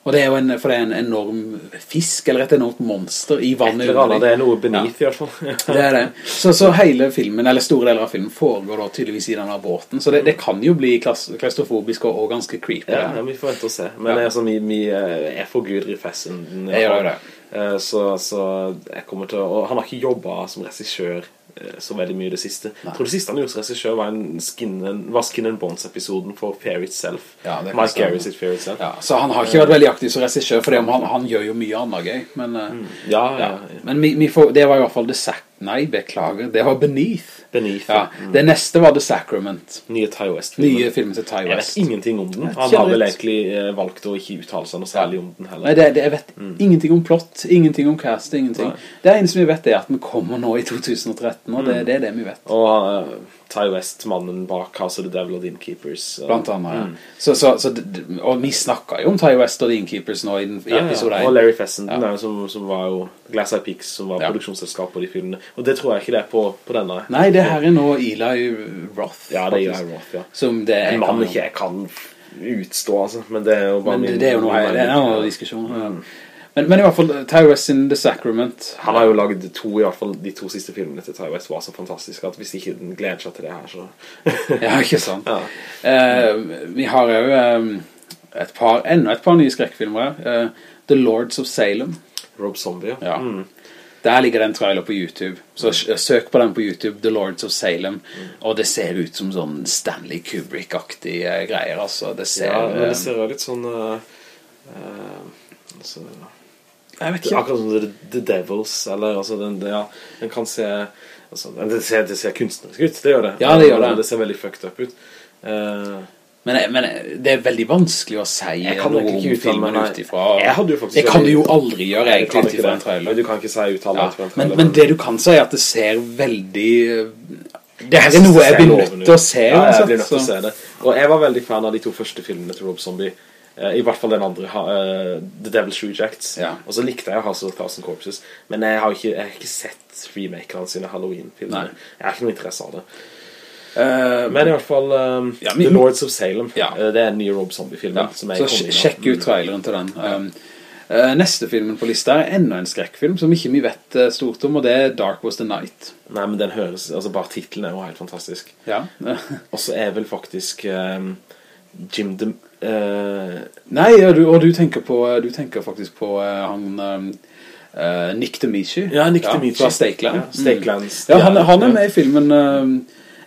Og det er jo en, for det er en enorm fisk Eller et enormt monster i Et vannet eller annet, det er noe beneath i hvert fall. Det er det. Så, så hele filmen, eller store deler av filmen, foregår da tydeligvis i denne båten. Så det, det kan jo bli klaus- klaustrofobisk og, og ganske creepy. Ja, ja, vi får vente og se. Men Ja. altså, vi, vi eh, er for Gud i festen. Jeg gjør det. Eh, Så, så jeg kommer til å... Han har ikke jobbet som regissør eh, så veldig mye i det siste. Jeg tror det siste han gjorde som regissør var, en Skin var Skin and Bones-episoden for Fear Itself. Ja, Mike. Gary sitt Fair Itself. Ja, så han har ikke vært veldig aktiv som regissør, for han, han gjør jo mye annet gøy. Men, mm. Ja, men vi, vi får, det var i hvert fall The Sac... Nei, beklager. Det var Beneath. Beneath. Ja, det neste var The Sacrament. Nye Ty West-filmen. Nye filmen til Ty Jeg vet ingenting om den. Han har vel egentlig eh, valgt å ikke uttale seg noe særlig om den heller. Nei, det, det, jeg vet ingenting om plott, ingenting om cast, ingenting. Nei. Det eneste vi vet er at vi kommer nå i 2013, og det, det er det vi vet. Og uh, Ty West, mannen bak House of the Devil og The Innkeepers. Og, Blant annet, ja. Så, så, så, d- og vi snakket jo om Ty West og The Innkeepers nå i, den, i Ja, ja. episode 1. Og Larry Fessenden Ja. som, som var jo Glass Eye Peaks Som var Ja. produksjonsselskap på de filmene Og det tror jeg ikke det er på, på denne Nei, det her er nå Eli Roth. Ja, det er. Eli Roth, ja Som det En mann ikke jeg kan utstå, altså Men det er jo bare Men min det er jo noe, det er en diskusjon. Ja. Men, men i hvert fall, Ty West in The Sacrament. Han har jo laget to, i hvert fall de to siste filmene til Ty West Var så fantastiske At hvis ikke den gleder seg til det her så Ja, ikke sant. Ja. Eh, vi har jo eh, et par, enda et par nye skrekkfilmer her. Eh, The Lords of Salem. Rob Zombie, ja. Mm. Der ligger det en trailer på YouTube. Så s- søk på den på YouTube, The Lords of Salem. Og det ser ut som sånn Stanley Kubrick-aktige greier, altså. Det ser... ja, men det eh, ser jo litt sånn uh, uh, altså, Akkurat som The, The Devils Eller altså, den, ja, den kan se altså, det, ser, det ser kunstnerisk ut, det gjør det Ja, det gjør det. Det ser veldig fucked up ut Uh, Men, men det er veldig vanskelig å si Jeg kan noe om filmen utifra ut ifra. Jeg hadde jo faktisk Det kan du jo aldri gjøre, egentlig, kan ut ifra en trailer. Du kan ikke si uttale Ja, men, men det du kan si er at det ser veldig Det her er noe det jeg blir nødt til å se. Ja, jeg blir nødt til å se det. Og jeg var veldig fan av de to første filmene til Rob Zombie. Eh, I hvert fall den andre, eh, The Devil's Rejects. Ja. Og så likte jeg House of a Thousand Corpses. Men jeg har ikke, jeg har ikke sett remakerne sine Halloween-filmer. Jeg har ikke noe interesse av det. uh, Men i hvert fall um, Ja, men- The Lords of Salem. Ja. uh, det er en ny Rob Zombie-filmen. så sjekk ut traileren til den. Um, neste filmen på lista er enda en skrekkfilm som ikke vi vet stort om, og det er Dark Was The Night. Nei, men den høres Altså, bare titlene er jo helt fantastisk. Ja. Og så er vel faktisk um, Jim the Uh... Nei, og du, og du tenker på Du tenker faktisk på uh, han um, uh, Nick Demichi. Ja, Nick Demichi. Fra Stakeland. Ja, Stakeland. Mm. Ja, han, han er med i filmen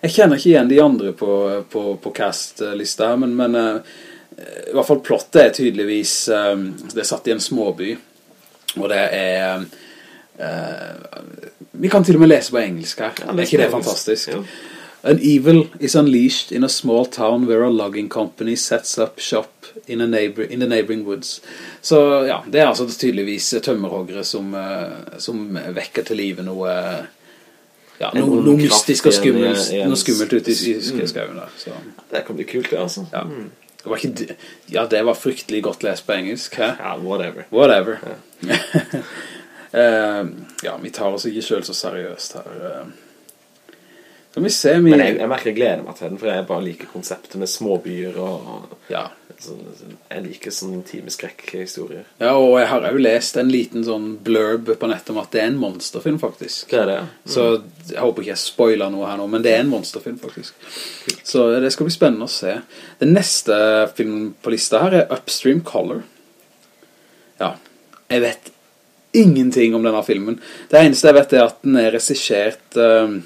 Jeg kjenner ikke igjen de andre på, på, på cast-lista Men, men uh, i hvert fall plottet er tydeligvis Det er satt i en småby Og det er... eh, vi kan til og med lese på engelsk her. Ja, er ikke det fantastisk? Jo. An evil is unleashed in a small town where a logging company sets up shop in, a neighbor, in the neighboring woods. Så ja, det er altså tydeligvis tømmerhoggere som, eh, som vekker til livet noe, ja, noe, noe mystisk og skummelt, noe skummelt ute i, skauen der. Så, Det kan bli kult, det, altså. ja. Mm. Det var ikke, ja, det var fryktelig godt lest på engelsk, hæ? Ja, whatever. Whatever. Eh, ja, vi tar oss ikke selv så seriøst her. Eh. Vi se, mye... Men jeg, jeg merker jeg gleder meg til den, for jeg bare liker konseptet med småbyer og... Ja, så, jeg liker sånne intime skrekkhistorier. Ja, og jeg har jo lest en liten sånn blurb på nettet om at det er en monsterfilm faktisk. Det er det, ja. Så jeg håper ikke jeg spoiler noe her nå, men det er en monsterfilm faktisk. Så det skal bli spennende å se. Den neste filmen på lista her er Upstream Color. Ja, jeg vet ingenting om denne filmen. Det eneste jeg vet er at den er resisjert... eh,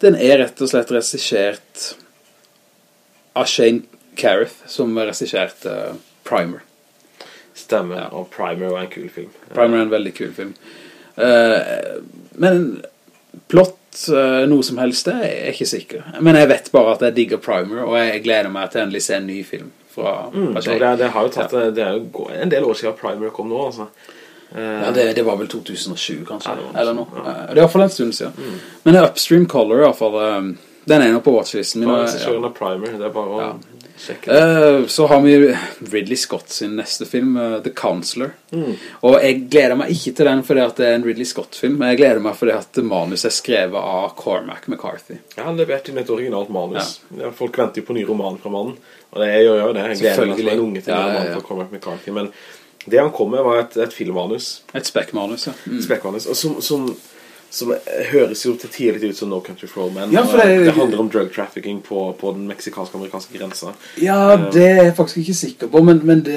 den er rett og slett regissert av Shane Carruth, som regissert eh, Primer. Stemmer, Ja. og Primer var en kul film. Primer er en veldig kul film. Uh, men plott, uh, noe som helst, det er jeg ikke sikker. Men jeg vet bare at jeg digger Primer, og jeg gleder meg til endelig se en ny film fra, Mm, fra det, det har jo tatt det er jo en del år siden Primer kom nå, altså. Eh, Ja, det, det var vel 2007 kanskje, Ja, eller noe ja. Eh, Det er i hvert fall en stund siden. Men Upstream Color i hvert fall, eh, den er nå på watchlisten min. Ja. Primer, det er bare å Ja. sjekke. uh, så har vi Ridley Scott sin neste film, uh, The Counselor. Mm. Og jeg gleder meg ikke til den fordi at det er en Ridley Scott-film, men jeg gleder meg fordi at manus er skrevet av Cormac McCarthy. Ja, han leverte inn et originalt manus. Ja. folk venter jo på ny roman fra mannen, og det gjør jo det. Jeg gleder meg som en unge til Ja, en ja, ja. fra Cormac McCarthy, men det han kom med var et, et filmmanus, Et spekkmanus, ja. Mm. spekkmanus, og som, som, som høres jo til tider litt ut som No Country for Old Men. Ja, for det- det handler om drug trafficking på, på den meksikansk-amerikanske grensa. Ja, det er jeg faktisk ikke sikker på, men, men det,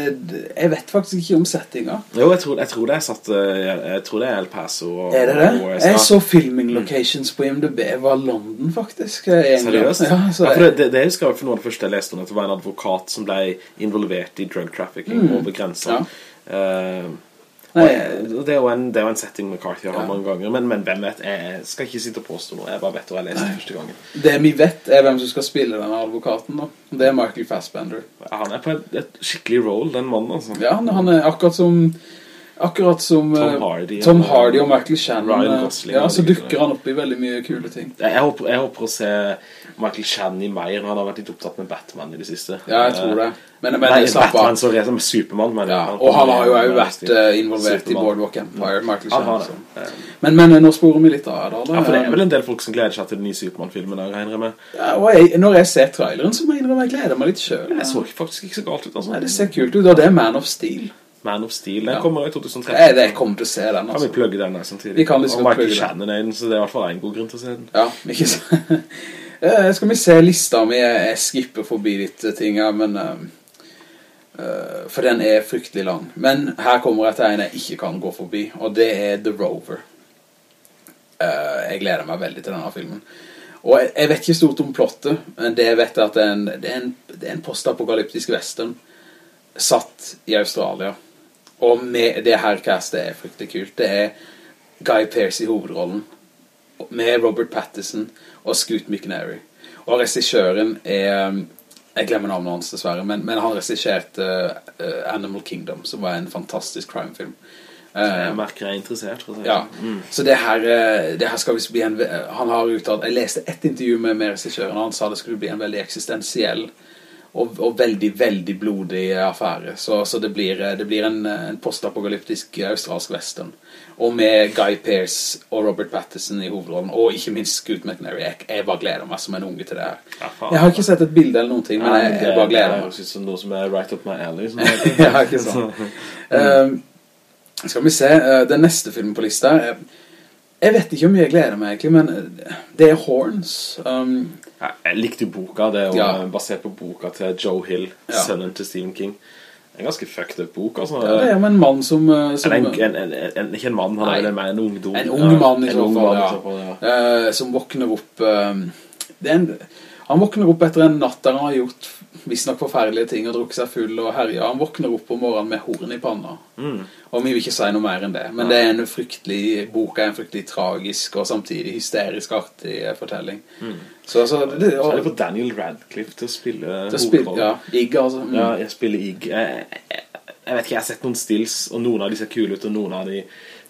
jeg vet faktisk ikke om settinga. Jo, jeg tror, jeg tror det er satt eh, Jeg, jeg tror det er El Paso og, Er det det? og Jeg så Mm. filming locations på IMDb var London faktisk. Seriøst? Ja, så ja, for det, det, det husker jeg for noe av det første jeg leste om at det var en advokat som ble involvert i drug trafficking over grensa. Eh, Nei, og det, er jo en, det er jo en setting McCarthy har Ja. mange ganger, men, men hvem vet? Jeg skal ikke sitte og påstå noe. Jeg bare vet hva jeg leste første gangen. det vi vet er hvem som skal spille denne advokaten da. Det er Michael Fassbender. Han er på et, et skikkelig roll, den mannen, altså. Ja, han han er akkurat som Akkurat som Tom eh, Hardy Tom Hardy og Michael Shannon eh, Gosling Ja, så dukker han opp i veldig mye kule ting jeg, håper, jeg håper å se Michael Shannon i mer. Han har vært litt opptatt med Batman i det siste. Ja, jeg tror det Men, men Nei, Batman Batman, sorry, som Superman, men ja, han Og han har jo også vært involvert involvert i Boardwalk Empire Michael det. så. Men, men nå sporer vi litt av da, da. Ja, for det er vel en del folk som gleder seg til den nye Superman-filmen Jeg regner med. Ja, og jeg, Når jeg ser traileren så må jeg innrømme jeg gleder meg litt selv Jeg så faktisk ikke så galt ut, altså. Nei, det ser kult ut, og det er Man of Steel Man of Steel, den Ja. kommer i 2013. Jeg, det kommer til å se den Kan vi altså. plugge den der samtidig? Vi kan liksom Og Michael plugge den. Shannon er den, så det er i hvert fall en god grunn til å se den. Ja, ikke sant Eh, Skal vi se lista mi? Jeg skipper forbi litt ting her Men eh, eh, For den er fryktelig lang. Men her kommer jeg til en jeg ikke kan gå forbi Og det er The Rover. Eh, Jeg gleder meg veldig til denne filmen. Og jeg, jeg vet ikke stort om plottet Men det jeg vet er at det er en, en, en postapokalyptisk western Satt i Australia. Og med det her castet er fryktelig kult. Det er Guy Pearce i hovedrollen med Robert Pattinson og Scoot McNary. Og regissøren er um, jeg glemmer navnet hans dessverre, men, men han regisserte uh, Animal Kingdom, som var en fantastisk crimefilm. Jeg Uh, merker jeg er interessert. å si det. så det her, uh, det her skal bli en Han har uttalt Jeg leste ett intervju med, med regissøren, han sa det skulle bli en veldig eksistensiell og, og veldig, veldig blodig affære. Så, så det blir, det blir en, en postapokalyptisk australsk western. Og med Guy Pearce og Robert Pattinson i hovedrollen, og ikke minst Scoot McNary. Jeg, jeg bare gleder meg som en unge til det her. Ja. Jeg har ikke sett et bilde eller noen ting, men jeg, jeg bare gleder meg. Det er som noe som er right up my alley. Sånn. ja, ikke sant. Um, skal vi se, uh, den neste filmen på lista Jeg, jeg vet ikke om jeg gleder meg egentlig, men uh, det er Horns. Um, jeg likte jo boka, det er jo Ja. eh, basert på boka til Joe Hill, Ja. sønnen til Stephen King. En ganske fucked up bok, altså. ja, det er om en mann som, uh, som en, en, en, ikke en mann, han Nei. er vel mer en ungdom. En ung mann i så fall, ja. ja. eh, som våkner opp um, det er en, Han våkner opp etter en natt der han har gjort visstnok forferdelige ting og drukket seg full og herja. Han våkner opp om morgenen med horn i panna. Mm. Og vi vil ikke si noe mer enn det. Men det er en fryktelig, boka er en fryktelig tragisk og samtidig hysterisk artig fortelling. fortelling. Så, altså, det, Så er det på Daniel Radcliffe til å spille hovedrollen. ja, Igg altså. Mm. Ja, jeg spiller Ig. Jeg, jeg, jeg vet ikke, jeg har sett noen stills, og noen av de ser kule ut, og noen av de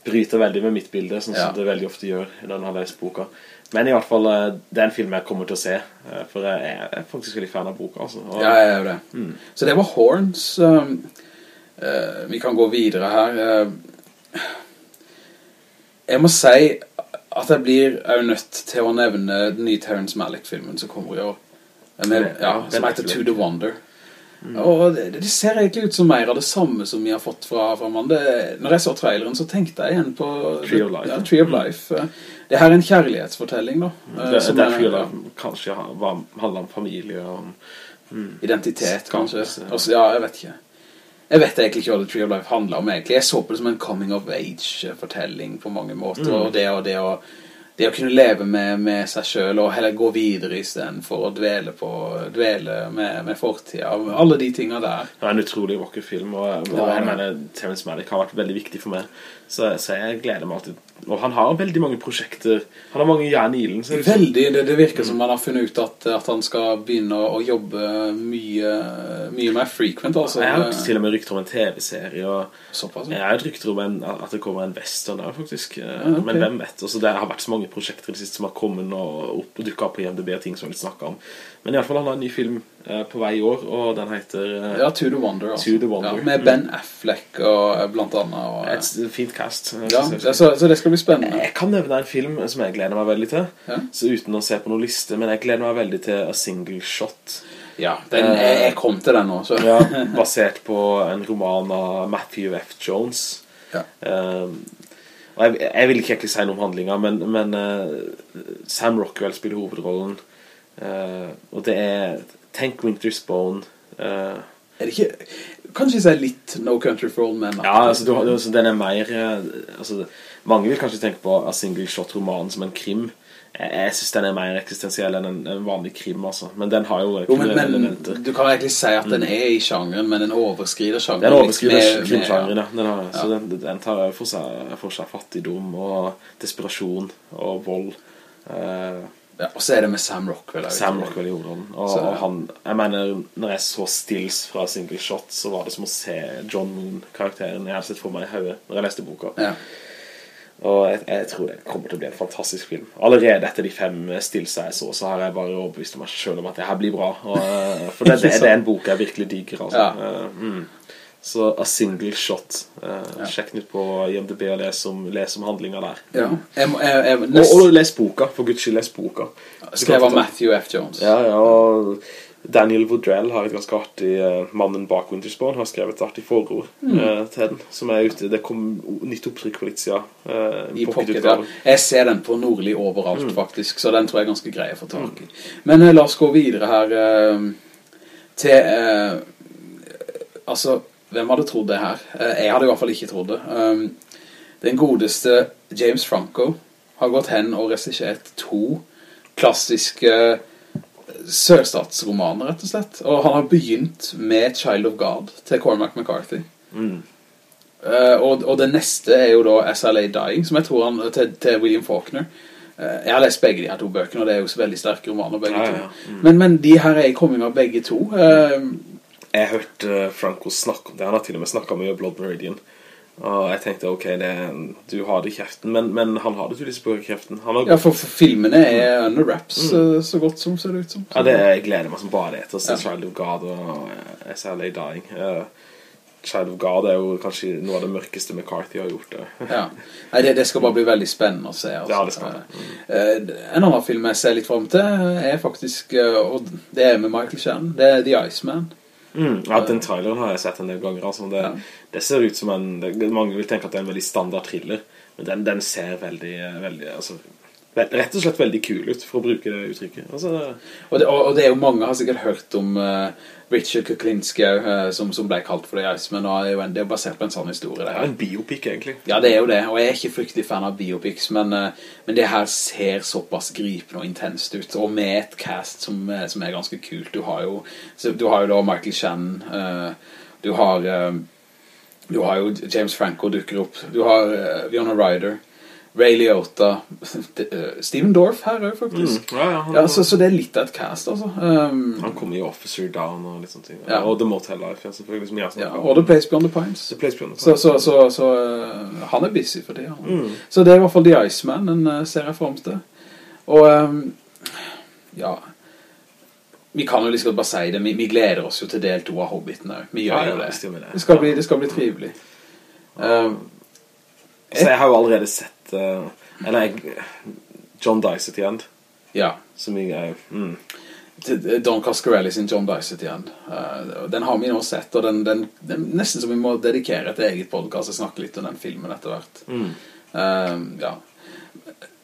bryter veldig med mitt bilde, sånn Ja. som det veldig ofte gjør når jeg har lest boka. Men i hvert fall, eh, det er en film jeg kommer til å se, eh, for jeg er faktisk veldig fan av boka, altså. Og, Ja, jeg er jo det. Mm. Så det var Horns. Um, uh, vi kan gå videre her. Uh, jeg må si at jeg blir jo nødt til å nevne den nye Terrence Malick-filmen som kommer i år. Med, Ja, som er heter To The Wonder. Og det, det ser egentlig ut som mer av det samme som vi har fått fra, fra man. Det, når jeg så traileren så tenkte jeg igjen på Tree of Life. Ja, Tree of Life. Eh, Det her er en kjærlighetsfortelling da. eh, det, som det er- Tree of Life kanskje handler om familie og mm, Identitet, kanskje. Altså, ja, jeg vet ikke. Jeg vet egentlig ikke hva The Tree of Life handler om egentlig. Jeg så på det som en coming of age-fortelling på mange måter. Mm. Og det, og det, å, det å kunne leve med, med seg selv og heller gå videre i stedet for å dvele, på, dvele med, med fortida. Alle de tingene der. Det er en utrolig vakker film, og, og jeg mener Terence Malick har vært veldig viktig for meg. Så, så jeg gleder meg alltid. Og han har veldig mange prosjekter. Han har mange jern i ilden. liksom- Veldig, det, det virker som man har funnet ut at, at han skal begynne å, å jobbe mye, mye mer frequent. Altså. Jeg har til og med rykter om en TV-serie, Såpass. jeg har et rykter om en, at det kommer en western der, faktisk. ok. Men hvem vet? Altså, det har vært så mange prosjekter det siste som har kommet og opp og dukket opp på IMDb, ting som vi snakket om. Men i alle fall han har en ny film eh, på vei i år, og den heter eh, Ja, To The Wonder. Altså. To The Wonder. Ja, med Ben Affleck og eh, blant annet. Og, eh, et fint cast. ja, så, så det skal bli spennende. Jeg kan nevne en film som jeg gleder meg veldig til. Ja. Så uten å se på noen liste, men jeg gleder meg veldig til A Single Shot. Ja, den, jeg, jeg kom til den nå. Ja, basert på en roman av Matthew F. Jones. Ja. Og jeg, jeg vil ikke egentlig si noe om handlinga, men, men eh, Sam Rockwell spiller hovedrollen. Eh, og det er Tank Winter's Bone. Uh, Er det ikke... Kanskje si litt No Country for Old Men? ja, altså, du, altså den er mer eh, altså, Mange vil kanskje tenke på A Single Shot-romanen som en krim. Jeg, jeg synes den er mer eksistensiell enn en, en vanlig krim, altså. Men den har jo Jo, men, elementer. du kan egentlig si at den er i sjangeren, men den overskrider sjangeren. Den overskrider krimsjangeren, ja. Den har, Så den, den tar for seg, for seg fattigdom og desperasjon og vold. Eh, Ja, og så er det med Sam Rockwell. Sam Rockwell i hovedrollen. Og, Så, og han, jeg mener, når jeg så stills fra Single Shot, så var det som å se John Moon-karakteren jeg hadde sett for meg i hodet når jeg leste boka. Ja. Og jeg, jeg tror det kommer til å bli en fantastisk film. Allerede etter de fem stillsa jeg så, så har jeg bare overbevist meg selv om at det her blir bra. Og, eh, for det, det, det er en bok jeg virkelig digger, altså. Ja. Eh, mm. Så A Single Shot. eh, Ja. Sjekk den ut på IMDb og les om, les om handlinga der. ja. Jeg, jeg, jeg, Og, og les boka, for guds skyld les boka. Skrevet av Matthew F. Jones. Ja, ja, Daniel Woodrell har et ganske artig eh, Mannen bak Winterspawn har skrevet et artig forord Mm. eh, til den, som er ute. Det kom nytt opptrykk på litt siden. eh, I pocket, ja. Jeg ser den på Nordli overalt, Mm. faktisk, så den tror jeg er ganske grei å få tak i. Men eh, la oss gå videre her eh, til eh, Altså, hvem hadde trodd det her? Eh, jeg hadde i hvert fall ikke trodd det. Um, den godeste James Franco har gått hen og resisjert to klassiske sørstatsromaner, rett og slett. Og han har begynt med Child of God til Cormac McCarthy. Mm. Eh, og, og det neste er jo da SLA Dying, som jeg tror han, til, til William Faulkner. Eh, jeg har lest begge de her to bøkene, og det er jo så veldig sterke romaner begge Ja, ja, ja. Mm. Men, men de her er i komming av begge to. Eh, Jeg hørte eh, Franco snakke om det. Han har til og med snakket mye om Blood Meridian. Og jeg tenkte, ok, det, du har det i kjeften, men, men han har det tydeligvis på kjeften. Han har ja, for, for filmene er under wraps, mm. så godt som ser det ut som. Mm. Ja, det jeg gleder meg som bare det til å se Ja. Child of God og eh, SLA Dying. Uh, Child of God er jo kanskje noe av det mørkeste McCarthy har gjort. det. Ja. Nei, det, det skal bare bli veldig spennende å se. Altså. Ja, det skal mm. uh, En annen film jeg ser litt frem til er faktisk, uh, og det er med Michael Shannon, det er The Iceman. Mm, ja, den traileren har jeg sett en del ganger. Altså. Det, Ja. det ser ut som en det, Mange vil tenke at det er en veldig standard thriller, men den, den ser veldig, veldig altså, rett og slett veldig kul ut, for å bruke det uttrykket. Altså, Og det, og og det er jo mange har sikkert hørt om uh, Richard Kuklinski uh, som, som ble kalt for det Iceman, men det er jo en, det er basert på en sånn historie. Det her. er en biopic, egentlig. Ja, det er jo det, og jeg er ikke fryktelig fan av biopics, men, uh, men det her ser såpass gripende og intenst ut, og med et cast som, som er ganske kult. Du har jo, så, du har jo da Michael Shannon, du har, du har jo James Franco dukker opp, du har Viona Ryder, Ray Liotta, eh, Steven Dorff her også, faktisk. Mm, ja, ja, Ja, så, så det er litt av et cast, altså. Um, han kommer i Officer Down og litt sånne ting. Ja. Og The Motel Life, selvfølgelig, som jeg ja, og The Place Beyond the Pines. The Place Beyond the Pines. så, så, så uh, han er busy for det. Mm. Så det er i hvert fall The Iceman, den uh, ser jeg frem til. Og um, ja, vi kan jo liksom bare si det, vi, vi gleder oss jo til del 2 av Hobbiten her. Vi gjør jo det. det. Skal bli, det skal bli trivelig. Um, Så jeg har jo allerede sett eh, Eller jeg, John Dice at the end ja, Som jeg er mm. Don Coscarelli sin John Dicey igjen. Uh, den har vi nå sett, og den, den, den nesten som vi må dedikere et eget podcast og snakke litt om den filmen etter hvert. Mm. uh, ja.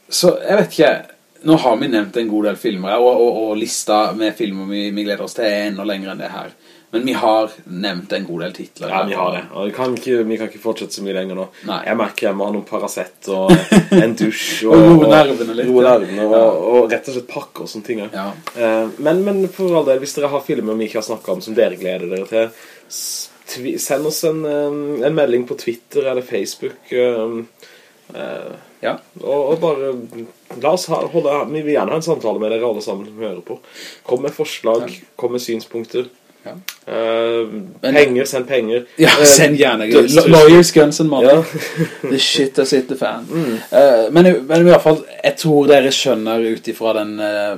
Så jeg vet ikke Nå har vi nevnt en god del filmer Og, og, og lista med filmer vi, vi gleder oss til Er enda lenger enn det her Men vi har nevnt en god del titler Ja, vi har det Og vi kan ikke, vi kan ikke fortsette så mye lenger nå Nei. Jeg merker jeg må ha noen Paracet Og en dusj Og, Og roe nervene litt, roe nervene, og, og rett og slett pakke og sånne ting ja. Ja. men, men for all del Hvis dere har filmer vi ikke har snakket om Som dere gleder dere til Send oss en, um, en melding på Twitter Eller Facebook eh, Ja, Og, og bare La oss ha, holde, Vi vil gjerne ha en samtale med dere alle sammen som hører på. Kom med forslag Kom med synspunkter. Ja. Eh, Men- penger, send penger. Ja Eh, send gjerne. dødstrussel. Lawyers, guns and money. Ja. The shit has hit the fan Eh, men, men i hvert fall Jeg tror dere skjønner ut ifra den eh,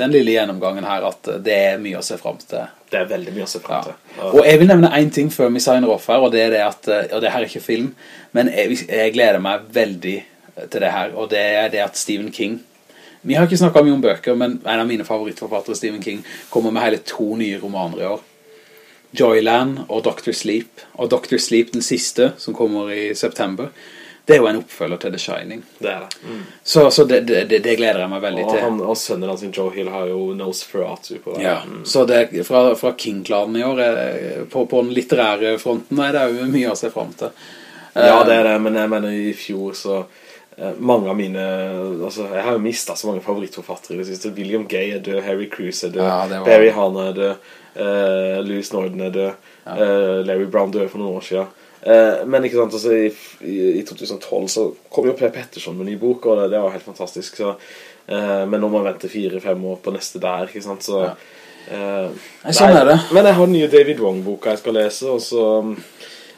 Den lille gjennomgangen her At det er mye å se frem til Det er veldig mye å se frem Ja. til Og jeg vil nevne en ting før vi signer off her, og det er det at, eh, og det her er ikke film, men jeg, jeg gleder meg veldig til det her, og det er det at Stephen King, vi har ikke snakket mye om bøker, men en av mine favorittforfattere, Stephen King, kommer med hele to nye romaner i år. Joyland og Doctor Sleep, og Doctor Sleep den siste, som kommer i september, det er jo en oppfølger til The Shining. Det er det mm. Så, så det, det, det, gleder jeg meg veldig og, til. han, og sønnen hans, Joe Hill, har jo Nosferatu på det Ja, mm. så det, fra, fra King-klanen i år, er, på, på den litterære fronten, er det jo mye å se frem til. Ja, Eh, det er det, men jeg mener i fjor så eh, mange av mine altså, Jeg har jo mistet så mange favorittforfattere i det siste William Gay er død, Harry Cruise er død Ja, var- Barry Hanna er død uh, Louis Norden er død eh, Larry Brown død for noen år siden Eh, men ikke sant, altså i, i, i 2012 så kom jo Per Pettersson med ny bok Og det, det var helt fantastisk så, eh, Men når man venter fire-fem år på neste der Ikke sant, så Ja. eh, Nei, sånn er det. Men jeg har den nye David Wong-boka jeg skal lese Og så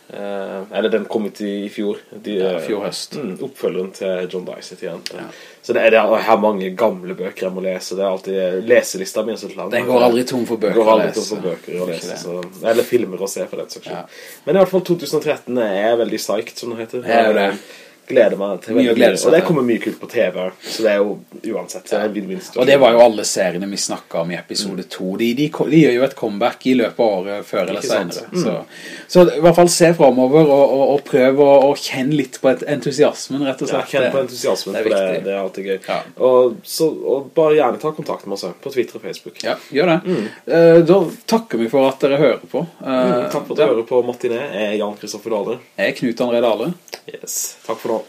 eh, Eller den kom ut i, i fjor de, Ja, eh, fjor høst. mm, Oppfølgeren til John Dicey igjen Ja. Så det er, det er, mange gamle bøker jeg må lese Det er alltid Leselista mi så lang Den går aldri tom for bøker går aldri tom for bøker å lese så, Eller filmer å se for den saks skyld Ja. Men i hvert fall 2013 er veldig psyched Som det heter Det er jo det. Gleder meg til Mye veldig glede seg Og det kommer mye kult på TV Så det er jo uansett det er en vinn-vinn. Og det var jo alle seriene vi snakket om i episode 2. De, de, de gjør jo et comeback i løpet av året før eller senere. Så, så i hvert fall se fremover og, og, og prøv å, og kjenne litt på entusiasmen, rett og Ja, slett. kjenn på entusiasmen, det det for det, det er alltid gøy. Ja. Og, så, og bare gjerne ta kontakt med oss på Twitter og Facebook. Ja, gjør det. Eh, da takker vi for at dere hører på. Eh, Mm, takk for at dere hører på Martinet. Jeg er Jan Kristoffer Dahler. Jeg er Knut André Dahle. Yes. Takk for nå.